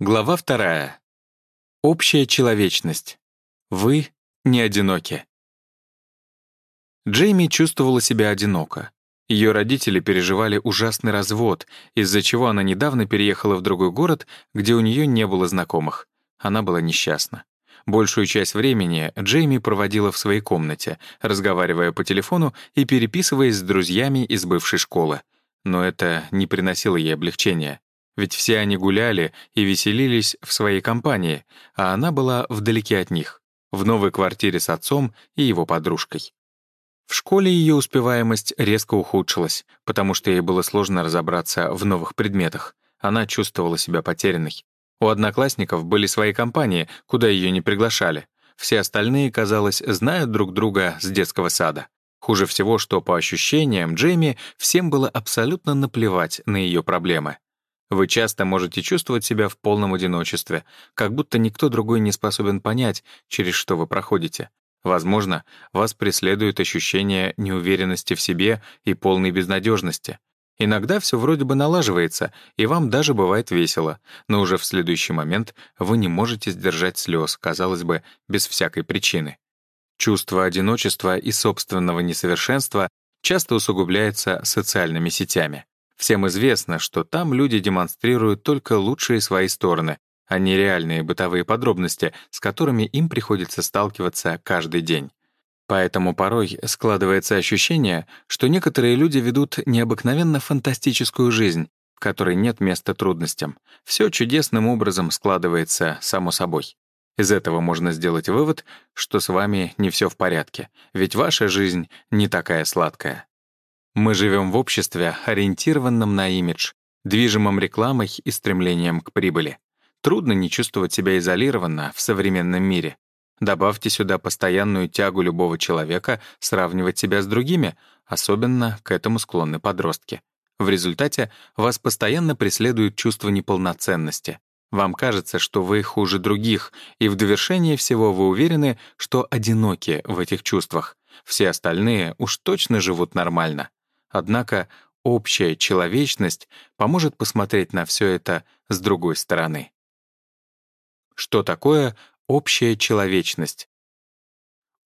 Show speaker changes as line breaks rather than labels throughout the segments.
Глава вторая. Общая человечность. Вы не одиноки. Джейми чувствовала себя одиноко. Ее родители переживали ужасный развод, из-за чего она недавно переехала в другой город, где у нее не было знакомых. Она была несчастна. Большую часть времени Джейми проводила в своей комнате, разговаривая по телефону и переписываясь с друзьями из бывшей школы. Но это не приносило ей облегчения. Ведь все они гуляли и веселились в своей компании, а она была вдалеке от них, в новой квартире с отцом и его подружкой. В школе ее успеваемость резко ухудшилась, потому что ей было сложно разобраться в новых предметах. Она чувствовала себя потерянной. У одноклассников были свои компании, куда ее не приглашали. Все остальные, казалось, знают друг друга с детского сада. Хуже всего, что, по ощущениям Джейми, всем было абсолютно наплевать на ее проблемы. Вы часто можете чувствовать себя в полном одиночестве, как будто никто другой не способен понять, через что вы проходите. Возможно, вас преследует ощущение неуверенности в себе и полной безнадежности. Иногда все вроде бы налаживается, и вам даже бывает весело, но уже в следующий момент вы не можете сдержать слез, казалось бы, без всякой причины. Чувство одиночества и собственного несовершенства часто усугубляется социальными сетями. Всем известно, что там люди демонстрируют только лучшие свои стороны, а не реальные бытовые подробности, с которыми им приходится сталкиваться каждый день. Поэтому порой складывается ощущение, что некоторые люди ведут необыкновенно фантастическую жизнь, в которой нет места трудностям. Все чудесным образом складывается само собой. Из этого можно сделать вывод, что с вами не все в порядке, ведь ваша жизнь не такая сладкая. Мы живем в обществе, ориентированном на имидж, движимом рекламой и стремлением к прибыли. Трудно не чувствовать себя изолированно в современном мире. Добавьте сюда постоянную тягу любого человека сравнивать себя с другими, особенно к этому склонны подростки. В результате вас постоянно преследует чувство неполноценности. Вам кажется, что вы хуже других, и в довершение всего вы уверены, что одиноки в этих чувствах. Все остальные уж точно живут нормально. Однако общая человечность поможет посмотреть на все это с другой стороны. Что такое общая человечность?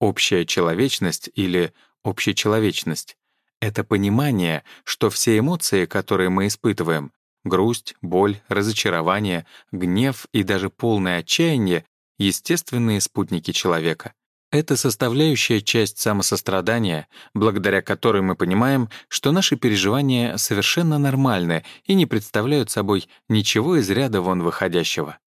Общая человечность или общечеловечность — это понимание, что все эмоции, которые мы испытываем — грусть, боль, разочарование, гнев и даже полное отчаяние — естественные спутники человека. Это составляющая часть самосострадания, благодаря которой мы понимаем, что наши переживания совершенно нормальны и не представляют собой ничего из ряда вон выходящего.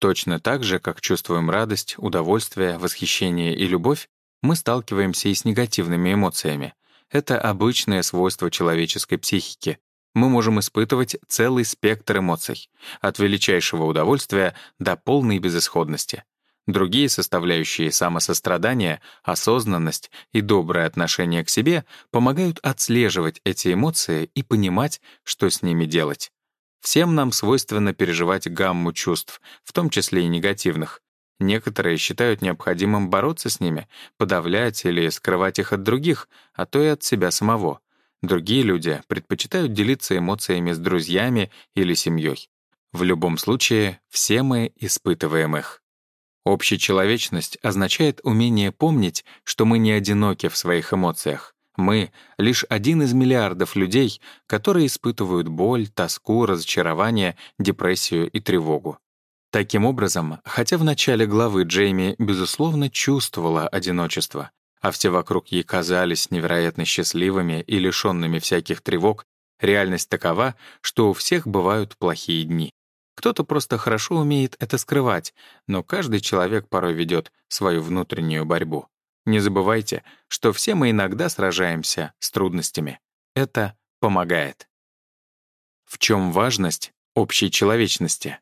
Точно так же, как чувствуем радость, удовольствие, восхищение и любовь, мы сталкиваемся и с негативными эмоциями. Это обычное свойство человеческой психики. Мы можем испытывать целый спектр эмоций, от величайшего удовольствия до полной безысходности. Другие составляющие самосострадания, осознанность и доброе отношение к себе помогают отслеживать эти эмоции и понимать, что с ними делать. Всем нам свойственно переживать гамму чувств, в том числе и негативных. Некоторые считают необходимым бороться с ними, подавлять или скрывать их от других, а то и от себя самого. Другие люди предпочитают делиться эмоциями с друзьями или семьей. В любом случае, все мы испытываем их. Общечеловечность означает умение помнить, что мы не одиноки в своих эмоциях. Мы — лишь один из миллиардов людей, которые испытывают боль, тоску, разочарование, депрессию и тревогу. Таким образом, хотя в начале главы Джейми, безусловно, чувствовала одиночество, а все вокруг ей казались невероятно счастливыми и лишенными всяких тревог, реальность такова, что у всех бывают плохие дни. Кто-то просто хорошо умеет это скрывать, но каждый человек порой ведет свою внутреннюю борьбу. Не забывайте, что все мы иногда сражаемся с трудностями. Это помогает. В чем важность общей человечности?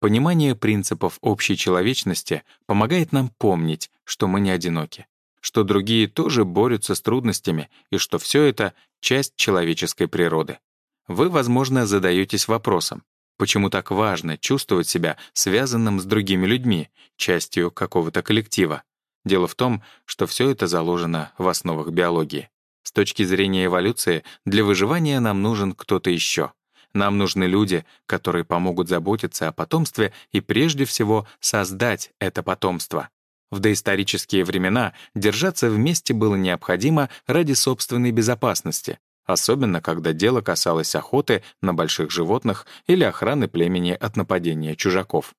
Понимание принципов общей человечности помогает нам помнить, что мы не одиноки, что другие тоже борются с трудностями и что все это — часть человеческой природы. Вы, возможно, задаетесь вопросом, Почему так важно чувствовать себя связанным с другими людьми, частью какого-то коллектива? Дело в том, что все это заложено в основах биологии. С точки зрения эволюции, для выживания нам нужен кто-то еще. Нам нужны люди, которые помогут заботиться о потомстве и прежде всего создать это потомство. В доисторические времена держаться вместе было необходимо ради собственной безопасности, особенно когда дело касалось охоты на больших животных или охраны племени от нападения чужаков.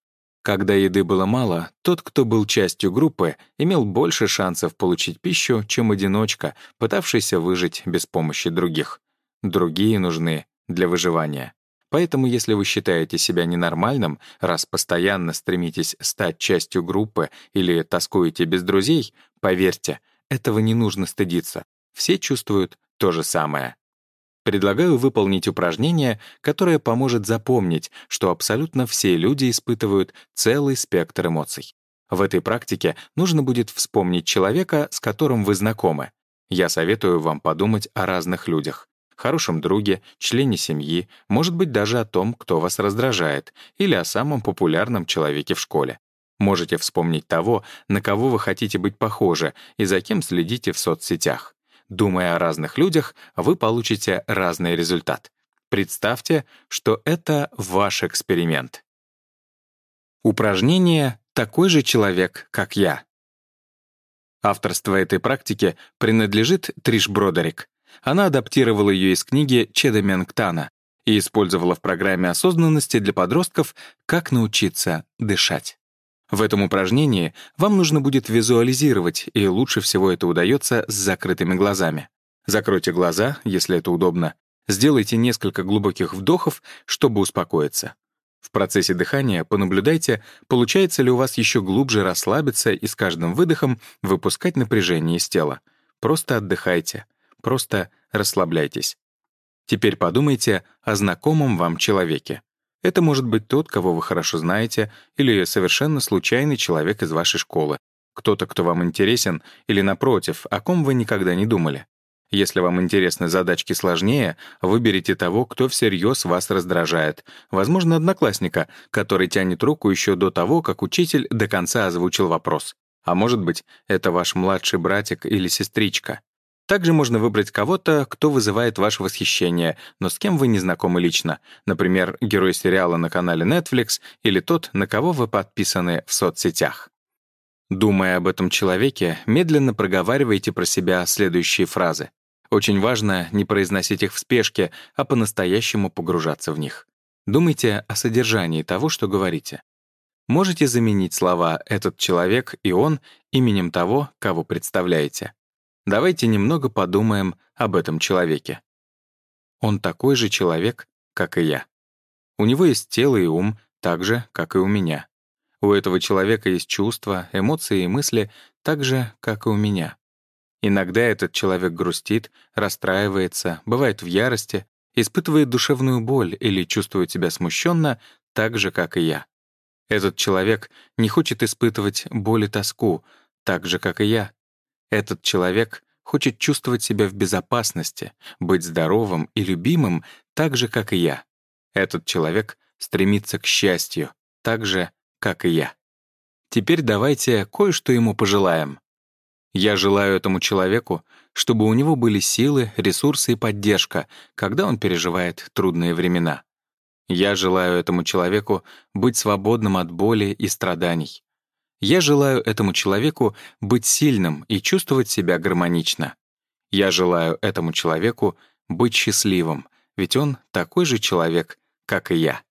Когда еды было мало, тот, кто был частью группы, имел больше шансов получить пищу, чем одиночка, пытавшийся выжить без помощи других. Другие нужны для выживания. Поэтому если вы считаете себя ненормальным, раз постоянно стремитесь стать частью группы или тоскуете без друзей, поверьте, этого не нужно стыдиться. Все чувствуют то же самое. Предлагаю выполнить упражнение, которое поможет запомнить, что абсолютно все люди испытывают целый спектр эмоций. В этой практике нужно будет вспомнить человека, с которым вы знакомы. Я советую вам подумать о разных людях хорошем друге, члене семьи, может быть, даже о том, кто вас раздражает, или о самом популярном человеке в школе. Можете вспомнить того, на кого вы хотите быть похожи и за кем следите в соцсетях. Думая о разных людях, вы получите разный результат. Представьте, что это ваш эксперимент. Упражнение «Такой же человек, как я». Авторство этой практики принадлежит Триш Бродерик. Она адаптировала ее из книги Чеда Менгтана и использовала в программе осознанности для подростков «Как научиться дышать». В этом упражнении вам нужно будет визуализировать, и лучше всего это удается с закрытыми глазами. Закройте глаза, если это удобно. Сделайте несколько глубоких вдохов, чтобы успокоиться. В процессе дыхания понаблюдайте, получается ли у вас еще глубже расслабиться и с каждым выдохом выпускать напряжение из тела. Просто отдыхайте. Просто расслабляйтесь. Теперь подумайте о знакомом вам человеке. Это может быть тот, кого вы хорошо знаете, или совершенно случайный человек из вашей школы, кто-то, кто вам интересен, или, напротив, о ком вы никогда не думали. Если вам интересны задачки сложнее, выберите того, кто всерьез вас раздражает. Возможно, одноклассника, который тянет руку еще до того, как учитель до конца озвучил вопрос. А может быть, это ваш младший братик или сестричка. Также можно выбрать кого-то, кто вызывает ваше восхищение, но с кем вы не знакомы лично. Например, герой сериала на канале Netflix или тот, на кого вы подписаны в соцсетях. Думая об этом человеке, медленно проговаривайте про себя следующие фразы. Очень важно не произносить их в спешке, а по-настоящему погружаться в них. Думайте о содержании того, что говорите. Можете заменить слова «этот человек» и «он» именем того, кого представляете. Давайте немного подумаем об этом человеке. Он такой же человек, как и я. У него есть тело и ум, так же, как и у меня. У этого человека есть чувства, эмоции и мысли, так же, как и у меня. Иногда этот человек грустит, расстраивается, бывает в ярости, испытывает душевную боль или чувствует себя смущенно, так же, как и я. Этот человек не хочет испытывать боль и тоску, так же, как и я. Этот человек хочет чувствовать себя в безопасности, быть здоровым и любимым так же, как и я. Этот человек стремится к счастью, так же, как и я. Теперь давайте кое-что ему пожелаем. Я желаю этому человеку, чтобы у него были силы, ресурсы и поддержка, когда он переживает трудные времена. Я желаю этому человеку быть свободным от боли и страданий. Я желаю этому человеку быть сильным и чувствовать себя гармонично. Я желаю этому человеку быть счастливым, ведь он такой же человек, как и я.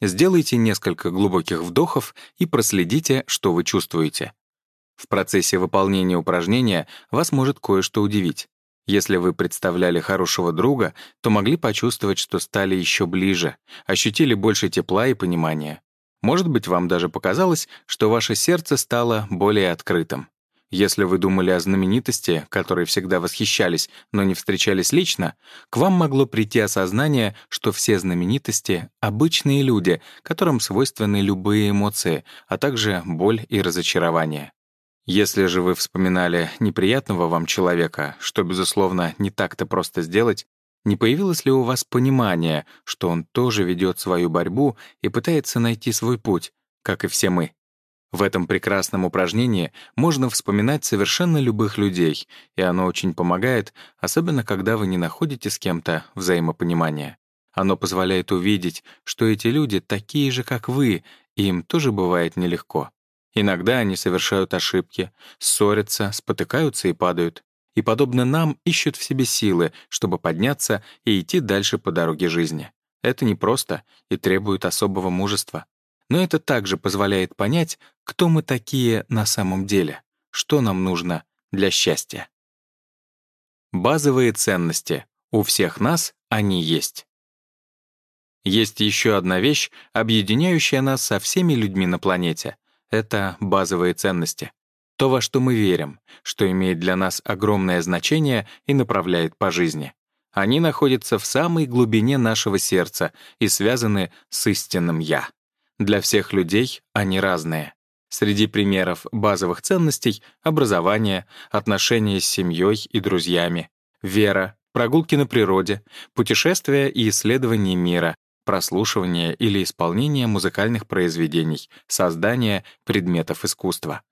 Сделайте несколько глубоких вдохов и проследите, что вы чувствуете. В процессе выполнения упражнения вас может кое-что удивить. Если вы представляли хорошего друга, то могли почувствовать, что стали еще ближе, ощутили больше тепла и понимания. Может быть, вам даже показалось, что ваше сердце стало более открытым. Если вы думали о знаменитости, которой всегда восхищались, но не встречались лично, к вам могло прийти осознание, что все знаменитости — обычные люди, которым свойственны любые эмоции, а также боль и разочарование. Если же вы вспоминали неприятного вам человека, что, безусловно, не так-то просто сделать, не появилось ли у вас понимание, что он тоже ведет свою борьбу и пытается найти свой путь, как и все мы? В этом прекрасном упражнении можно вспоминать совершенно любых людей, и оно очень помогает, особенно когда вы не находите с кем-то взаимопонимания. Оно позволяет увидеть, что эти люди такие же, как вы, и им тоже бывает нелегко. Иногда они совершают ошибки, ссорятся, спотыкаются и падают. И, подобно нам, ищут в себе силы, чтобы подняться и идти дальше по дороге жизни. Это непросто и требует особого мужества. Но это также позволяет понять, кто мы такие на самом деле, что нам нужно для счастья. Базовые ценности. У всех нас они есть. Есть еще одна вещь, объединяющая нас со всеми людьми на планете. Это базовые ценности. То, во что мы верим, что имеет для нас огромное значение и направляет по жизни. Они находятся в самой глубине нашего сердца и связаны с истинным «я». Для всех людей они разные. Среди примеров базовых ценностей — образование, отношения с семьей и друзьями, вера, прогулки на природе, путешествия и исследование мира, прослушивание или исполнение музыкальных произведений, создание предметов искусства.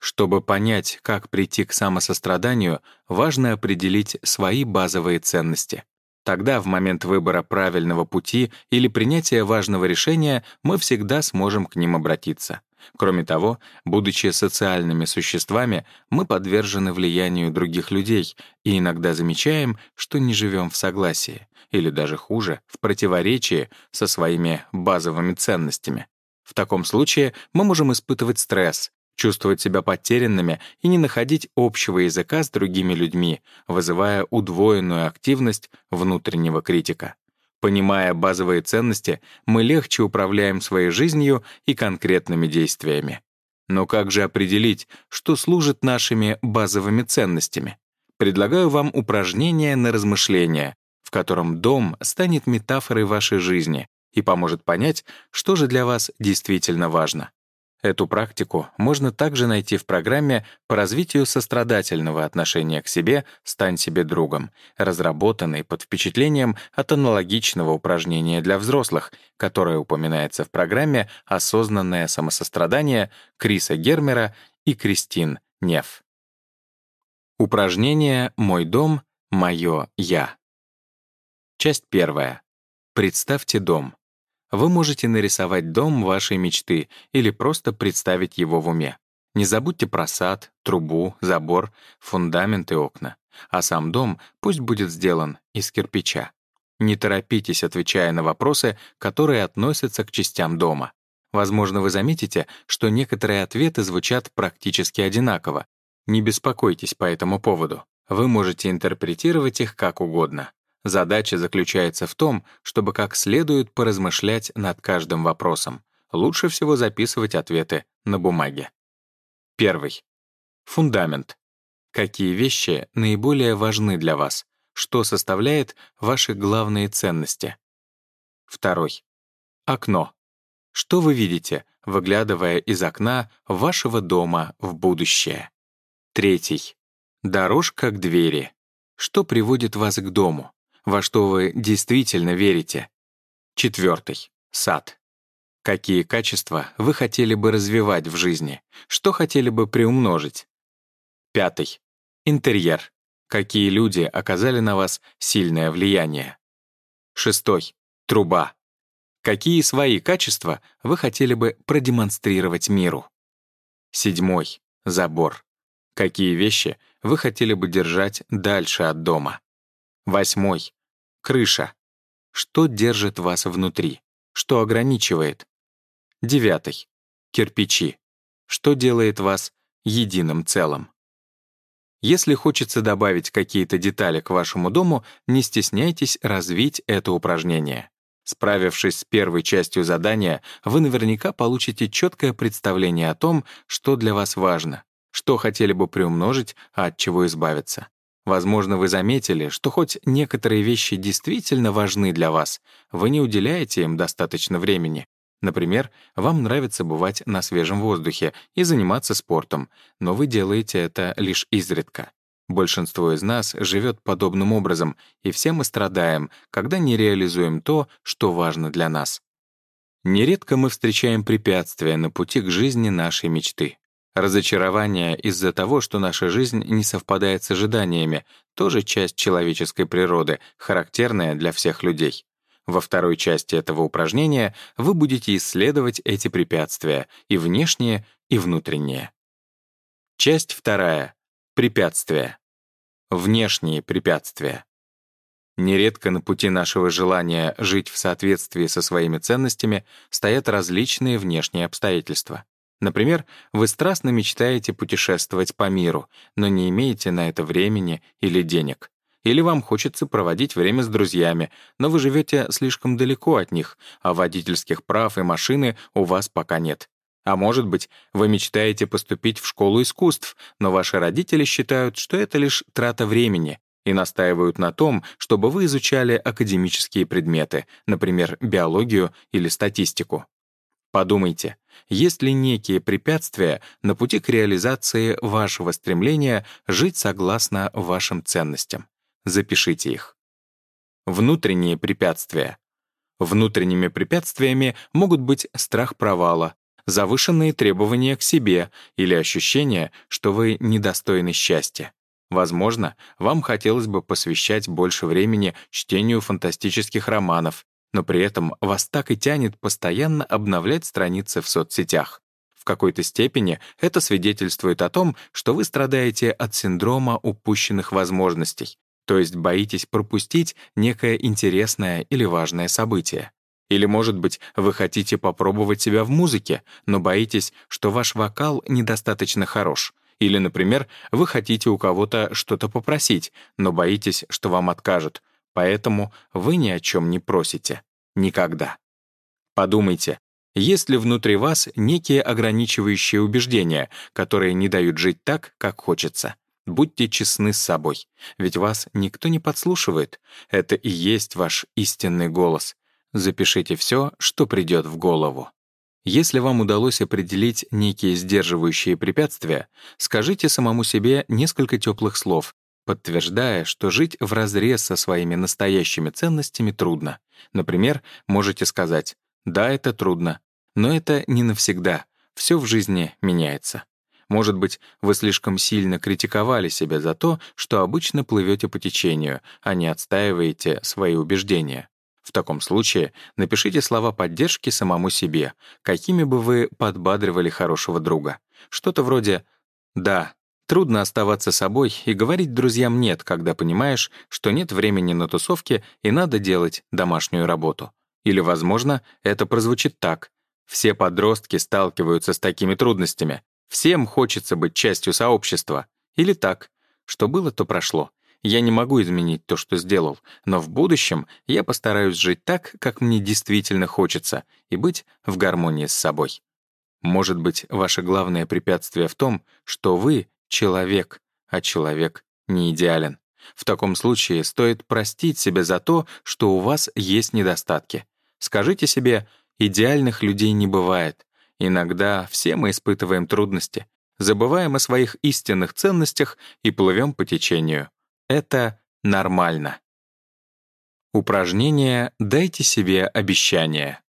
Чтобы понять, как прийти к самосостраданию, важно определить свои базовые ценности. Тогда, в момент выбора правильного пути или принятия важного решения, мы всегда сможем к ним обратиться. Кроме того, будучи социальными существами, мы подвержены влиянию других людей и иногда замечаем, что не живем в согласии, или даже хуже, в противоречии со своими базовыми ценностями. В таком случае мы можем испытывать стресс, чувствовать себя потерянными и не находить общего языка с другими людьми, вызывая удвоенную активность внутреннего критика. Понимая базовые ценности, мы легче управляем своей жизнью и конкретными действиями. Но как же определить, что служит нашими базовыми ценностями? Предлагаю вам упражнение на размышление, в котором дом станет метафорой вашей жизни и поможет понять, что же для вас действительно важно. Эту практику можно также найти в программе по развитию сострадательного отношения к себе «Стань себе другом», разработанной под впечатлением от аналогичного упражнения для взрослых, которое упоминается в программе «Осознанное самосострадание» Криса Гермера и Кристин Нев. Упражнение «Мой дом, мое я». Часть первая. Представьте дом. Вы можете нарисовать дом вашей мечты или просто представить его в уме. Не забудьте про сад, трубу, забор, фундамент и окна. А сам дом пусть будет сделан из кирпича. Не торопитесь, отвечая на вопросы, которые относятся к частям дома. Возможно, вы заметите, что некоторые ответы звучат практически одинаково. Не беспокойтесь по этому поводу. Вы можете интерпретировать их как угодно. Задача заключается в том, чтобы как следует поразмышлять над каждым вопросом. Лучше всего записывать ответы на бумаге. Первый. Фундамент. Какие вещи наиболее важны для вас? Что составляет ваши главные ценности? Второй. Окно. Что вы видите, выглядывая из окна вашего дома в будущее? Третий. Дорожка к двери. Что приводит вас к дому? Во что вы действительно верите. Четвертый. Сад. Какие качества вы хотели бы развивать в жизни? Что хотели бы приумножить? Пятый. Интерьер. Какие люди оказали на вас сильное влияние? Шестой. Труба. Какие свои качества вы хотели бы продемонстрировать миру? Седьмой. Забор. Какие вещи вы хотели бы держать дальше от дома? Восьмой. Крыша. Что держит вас внутри? Что ограничивает? Девятый. Кирпичи. Что делает вас единым целым? Если хочется добавить какие-то детали к вашему дому, не стесняйтесь развить это упражнение. Справившись с первой частью задания, вы наверняка получите четкое представление о том, что для вас важно, что хотели бы приумножить, а от чего избавиться. Возможно, вы заметили, что хоть некоторые вещи действительно важны для вас, вы не уделяете им достаточно времени. Например, вам нравится бывать на свежем воздухе и заниматься спортом, но вы делаете это лишь изредка. Большинство из нас живет подобным образом, и все мы страдаем, когда не реализуем то, что важно для нас. Нередко мы встречаем препятствия на пути к жизни нашей мечты. Разочарование из-за того, что наша жизнь не совпадает с ожиданиями, тоже часть человеческой природы, характерная для всех людей. Во второй части этого упражнения вы будете исследовать эти препятствия, и внешние, и внутренние. Часть вторая. Препятствия. Внешние препятствия. Нередко на пути нашего желания жить в соответствии со своими ценностями стоят различные внешние обстоятельства. Например, вы страстно мечтаете путешествовать по миру, но не имеете на это времени или денег. Или вам хочется проводить время с друзьями, но вы живете слишком далеко от них, а водительских прав и машины у вас пока нет. А может быть, вы мечтаете поступить в школу искусств, но ваши родители считают, что это лишь трата времени, и настаивают на том, чтобы вы изучали академические предметы, например, биологию или статистику. Подумайте, есть ли некие препятствия на пути к реализации вашего стремления жить согласно вашим ценностям? Запишите их. Внутренние препятствия. Внутренними препятствиями могут быть страх провала, завышенные требования к себе или ощущение, что вы недостойны счастья. Возможно, вам хотелось бы посвящать больше времени чтению фантастических романов, но при этом вас так и тянет постоянно обновлять страницы в соцсетях. В какой-то степени это свидетельствует о том, что вы страдаете от синдрома упущенных возможностей, то есть боитесь пропустить некое интересное или важное событие. Или, может быть, вы хотите попробовать себя в музыке, но боитесь, что ваш вокал недостаточно хорош. Или, например, вы хотите у кого-то что-то попросить, но боитесь, что вам откажут, Поэтому вы ни о чем не просите. Никогда. Подумайте, есть ли внутри вас некие ограничивающие убеждения, которые не дают жить так, как хочется? Будьте честны с собой, ведь вас никто не подслушивает. Это и есть ваш истинный голос. Запишите все, что придет в голову. Если вам удалось определить некие сдерживающие препятствия, скажите самому себе несколько теплых слов, подтверждая, что жить вразрез со своими настоящими ценностями трудно. Например, можете сказать «Да, это трудно, но это не навсегда, все в жизни меняется». Может быть, вы слишком сильно критиковали себя за то, что обычно плывете по течению, а не отстаиваете свои убеждения. В таком случае напишите слова поддержки самому себе, какими бы вы подбадривали хорошего друга. Что-то вроде «Да, Трудно оставаться собой и говорить друзьям «нет», когда понимаешь, что нет времени на тусовки и надо делать домашнюю работу. Или, возможно, это прозвучит так. Все подростки сталкиваются с такими трудностями. Всем хочется быть частью сообщества. Или так. Что было, то прошло. Я не могу изменить то, что сделал, но в будущем я постараюсь жить так, как мне действительно хочется, и быть в гармонии с собой. Может быть, ваше главное препятствие в том, что вы человек, а человек не идеален. В таком случае стоит простить себя за то, что у вас есть недостатки. Скажите себе, идеальных людей не бывает. Иногда все мы испытываем трудности, забываем о своих истинных ценностях и плывем по течению. Это нормально. Упражнение «Дайте себе обещание».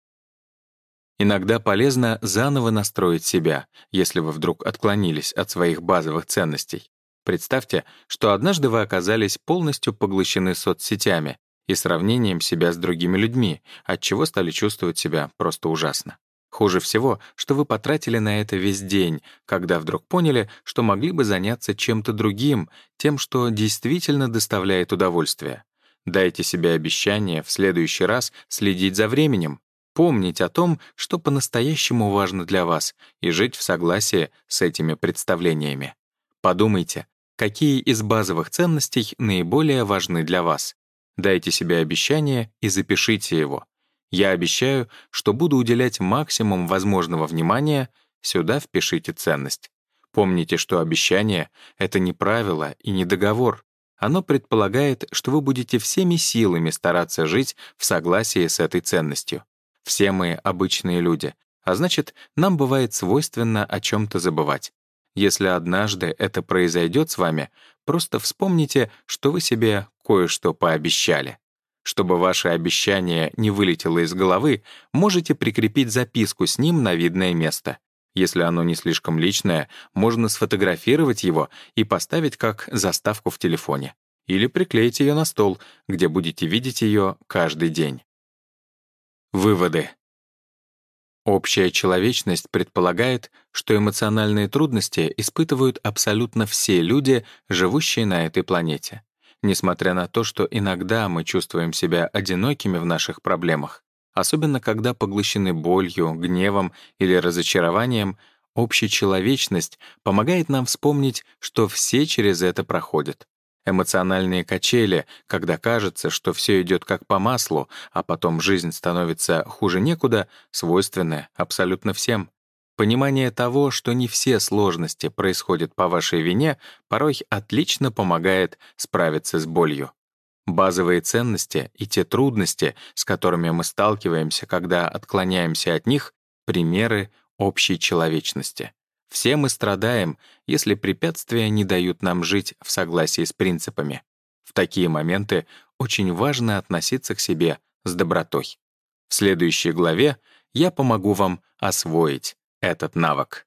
Иногда полезно заново настроить себя, если вы вдруг отклонились от своих базовых ценностей. Представьте, что однажды вы оказались полностью поглощены соцсетями и сравнением себя с другими людьми, от чего стали чувствовать себя просто ужасно. Хуже всего, что вы потратили на это весь день, когда вдруг поняли, что могли бы заняться чем-то другим, тем, что действительно доставляет удовольствие. Дайте себе обещание в следующий раз следить за временем, помнить о том, что по-настоящему важно для вас, и жить в согласии с этими представлениями. Подумайте, какие из базовых ценностей наиболее важны для вас. Дайте себе обещание и запишите его. Я обещаю, что буду уделять максимум возможного внимания, сюда впишите ценность. Помните, что обещание — это не правило и не договор. Оно предполагает, что вы будете всеми силами стараться жить в согласии с этой ценностью. Все мы обычные люди, а значит, нам бывает свойственно о чем-то забывать. Если однажды это произойдет с вами, просто вспомните, что вы себе кое-что пообещали. Чтобы ваше обещание не вылетело из головы, можете прикрепить записку с ним на видное место. Если оно не слишком личное, можно сфотографировать его и поставить как заставку в телефоне. Или приклеить ее на стол, где будете видеть ее каждый день. Выводы. Общая человечность предполагает, что эмоциональные трудности испытывают абсолютно все люди, живущие на этой планете. Несмотря на то, что иногда мы чувствуем себя одинокими в наших проблемах, особенно когда поглощены болью, гневом или разочарованием, общечеловечность помогает нам вспомнить, что все через это проходят. Эмоциональные качели, когда кажется, что все идет как по маслу, а потом жизнь становится хуже некуда, свойственны абсолютно всем. Понимание того, что не все сложности происходят по вашей вине, порой отлично помогает справиться с болью. Базовые ценности и те трудности, с которыми мы сталкиваемся, когда отклоняемся от них, — примеры общей человечности. Все мы страдаем, если препятствия не дают нам жить в согласии с принципами. В такие моменты очень важно относиться к себе с добротой. В следующей главе я помогу вам освоить этот навык.